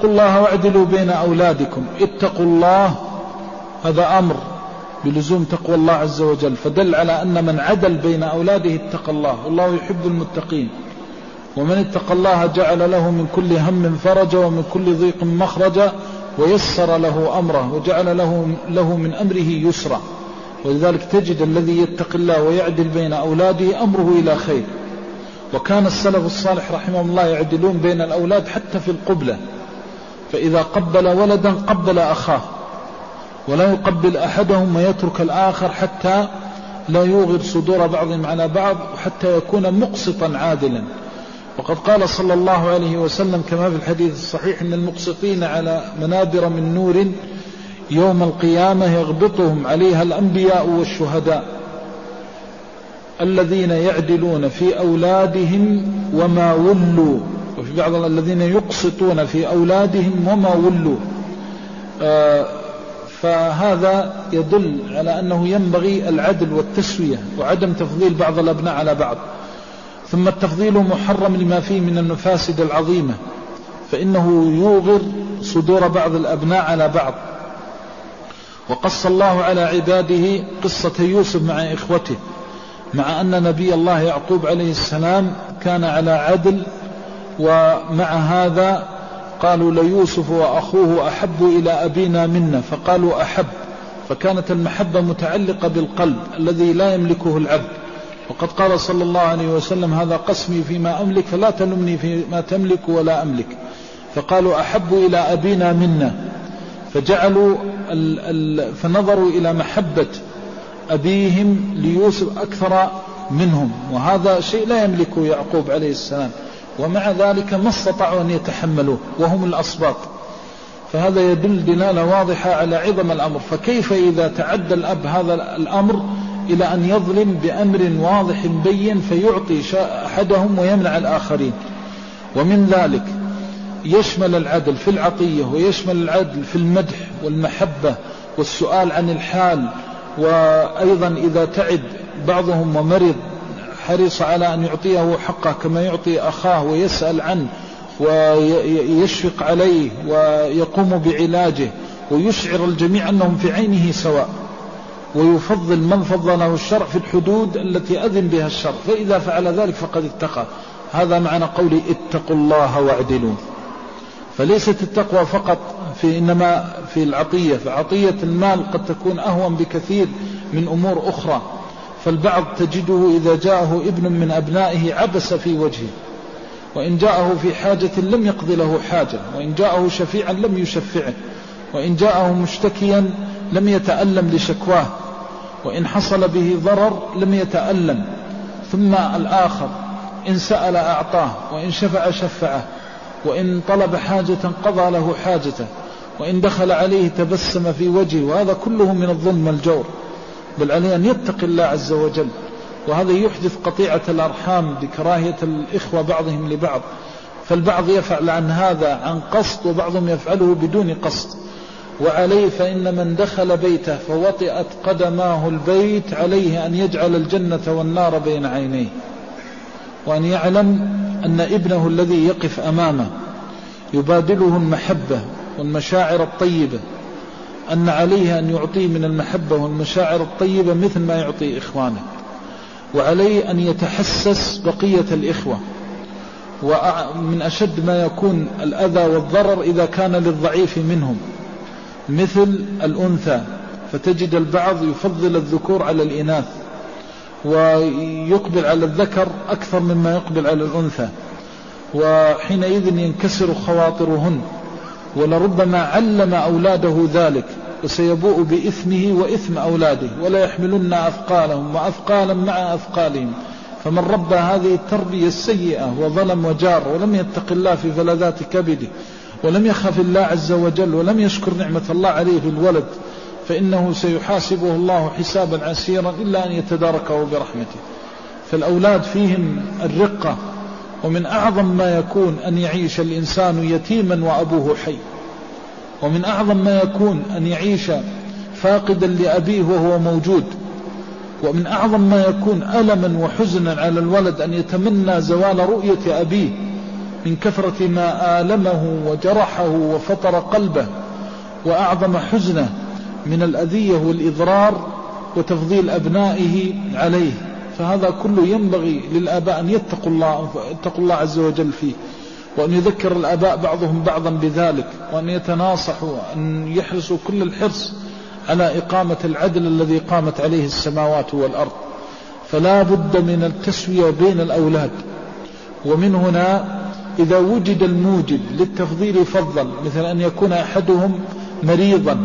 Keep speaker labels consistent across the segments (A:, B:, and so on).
A: اتقوا الله واعدلوا بين أولادكم. اتقوا الله هذا أمر بلزوم تقوى الله عز وجل. فدل على أن من عدل بين أولاده اتقى الله. والله يحب المتقين. ومن اتقى الله جعل له من كل هم فرجا ومن كل ضيق مخرجا ويسر له أمره وجعل له, له من أمره يسرا. ولذلك تجد الذي يتقي الله ويعدل بين أولاده أمره إلى خير. وكان السلف الصالح رحمه الله يعدلون بين الأولاد حتى في القبلة. فإذا قبل ولدا قبل أخاه ولا يقبل أحدهم ويترك الآخر حتى لا يوغر صدور بعضهم على بعض وحتى يكون مقسطا عادلا. وقد قال صلى الله عليه وسلم كما في الحديث الصحيح أن المقسطين على منابر من نور يوم القيامة يغبطهم عليها الأنبياء والشهداء الذين يعدلون في أولادهم وما ولوا. وفي بعض الذين يقسطون في أولادهم وما ولوا. آه فهذا يدل على أنه ينبغي العدل والتسوية وعدم تفضيل بعض الأبناء على بعض. ثم التفضيل محرم لما فيه من المفاسد العظيمة فإنه يوغر صدور بعض الأبناء على بعض. وقص الله على عباده قصة يوسف مع إخوته مع أن نبي الله يعقوب عليه السلام كان على عدل ومع هذا قالوا ليوسف وأخوه أحب إلى أبينا منا فقالوا أحب فكانت المحبة متعلقة بالقلب الذي لا يملكه العبد. وقد قال صلى الله عليه وسلم هذا قسمي فيما أملك فلا تلمني فيما تملك ولا أملك. فقالوا أحب إلى أبينا منا فجعلوا ال ال فنظروا إلى محبة أبيهم ليوسف أكثر منهم وهذا شيء لا يملكه يعقوب عليه السلام. ومع ذلك ما استطاعوا أن يتحملوه وهم الأصباط فهذا يدل دلالة واضحة على عظم الأمر. فكيف إذا تعدى الأب هذا الأمر إلى أن يظلم بأمر واضح بين فيعطي أحدهم ويمنع الآخرين؟ ومن ذلك يشمل العدل في العطية ويشمل العدل في المدح والمحبة والسؤال عن الحال. وأيضا إذا تعد بعضهم ومرض حرص على أن يعطيه حقه كما يعطي أخاه ويسأل عنه ويشفق عليه ويقوم بعلاجه ويشعر الجميع أنهم في عينه سواء ويفضل من فضله الشرع في الحدود التي أذن بها الشرع. فإذا فعل ذلك فقد اتقى. هذا معنى قولي اتقوا الله واعدلوا. فليست التقوى فقط في إنما في العطية. فعطية المال قد تكون أهون بكثير من أمور أخرى. فالبعض تجده إذا جاءه ابن من أبنائه عبس في وجهه وإن جاءه في حاجة لم يقضي له حاجة وإن جاءه شفيعا لم يشفعه وإن جاءه مشتكيا لم يتألم لشكواه وإن حصل به ضرر لم يتألم ثم الآخر إن سأل أعطاه وإن شفع شفعه وإن طلب حاجة قضى له حاجته وإن دخل عليه تبسم في وجهه وهذا كله من الظلم والجور. بل عليه أن يتقي الله عز وجل. وهذا يحدث قطيعة الأرحام بكراهية الإخوة بعضهم لبعض. فالبعض يفعل عن هذا عن قصد وبعضهم يفعله بدون قصد. وعليه فإن من دخل بيته فوطئت قدماه البيت عليه أن يجعل الجنة والنار بين عينيه. وأن يعلم أن ابنه الذي يقف أمامه يبادله المحبة والمشاعر الطيبة. أن عليه أن يعطيه من المحبة والمشاعر الطيبة مثل ما يعطي إخوانه وعليه أن يتحسس بقية الإخوة ومن أشد ما يكون الأذى والضرر إذا كان للضعيف منهم مثل الأنثى فتجد البعض يفضل الذكور على الإناث ويقبل على الذكر أكثر مما يقبل على الأنثى وحينئذ ينكسر خواطرهن ولربما علم أولاده ذلك وسيبوء بإثمه وإثم أولاده ولا يحملن أثقالهم وأثقالا مع أثقالهم. فمن ربى هذه التربية السيئة وظلم وجار ولم يتق الله في فلذات كبده ولم يخف الله عز وجل ولم يشكر نعمة الله عليه الولد فإنه سيحاسبه الله حسابا عسيرا إلا أن يتداركه برحمته. فالأولاد فيهم الرقة ومن أعظم ما يكون أن يعيش الإنسان يتيما وأبوه حي. ومن أعظم ما يكون أن يعيش فاقدا لأبيه وهو موجود. ومن أعظم ما يكون ألما وحزنا على الولد أن يتمنى زوال رؤية أبيه من كثرة ما آلمه وجرحه وفطر قلبه وأعظم حزنه من الأذية والإضرار وتفضيل أبنائه عليه. فهذا كله ينبغي للآباء أن يتقوا الله, يتقوا الله عز وجل فيه. وأن يذكر الآباء بعضهم بعضا بذلك وأن يتناصحوا أن يحرصوا كل الحرص على إقامة العدل الذي قامت عليه السماوات والأرض. فلا بد من التسوية بين الأولاد. ومن هنا إذا وجد الموجد للتفضيل فضل مثل أن يكون أحدهم مريضا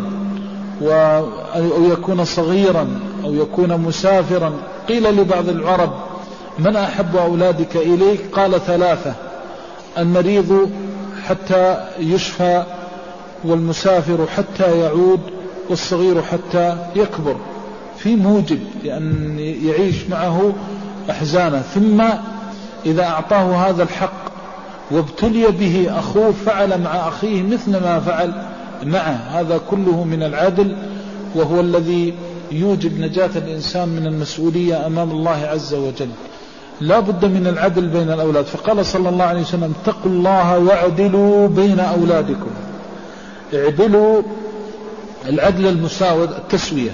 A: أو يكون صغيرا أو يكون مسافرا. قيل لبعض العرب من أحب أولادك إليك؟ قال ثلاثة. المريض حتى يشفى والمسافر حتى يعود والصغير حتى يكبر. في موجب لأن يعيش معه أحزانه. ثم إذا أعطاه هذا الحق وابتلي به أخوه فعل مع أخيه مثل ما فعل معه. هذا كله من العدل وهو الذي يوجب نجاة الإنسان من المسؤولية أمام الله عز وجل. لا بد من العدل بين الأولاد. فقال صلى الله عليه وسلم اتقوا الله واعدلوا بين أولادكم. اعدلوا العدل المساوي التسوية.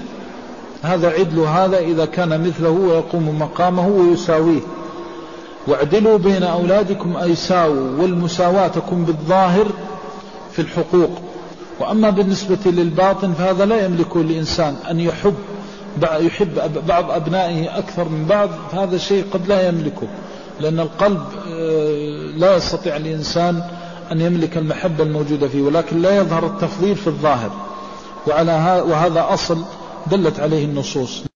A: هذا عدل هذا إذا كان مثله ويقوم مقامه ويساويه. واعدلوا بين أولادكم أي ساووا والمساواة تكون بالظاهر في الحقوق. وأما بالنسبة للباطن فهذا لا يملكه الإنسان أن يحب يحب بعض أبنائه أكثر من بعض هذا شيء قد لا يملكه. لأن القلب آه، لا يستطيع الإنسان أن يملك المحبة الموجودة فيه ولكن لا يظهر التفضيل في الظاهر. وعلى وهذا أصل دلت عليه النصوص.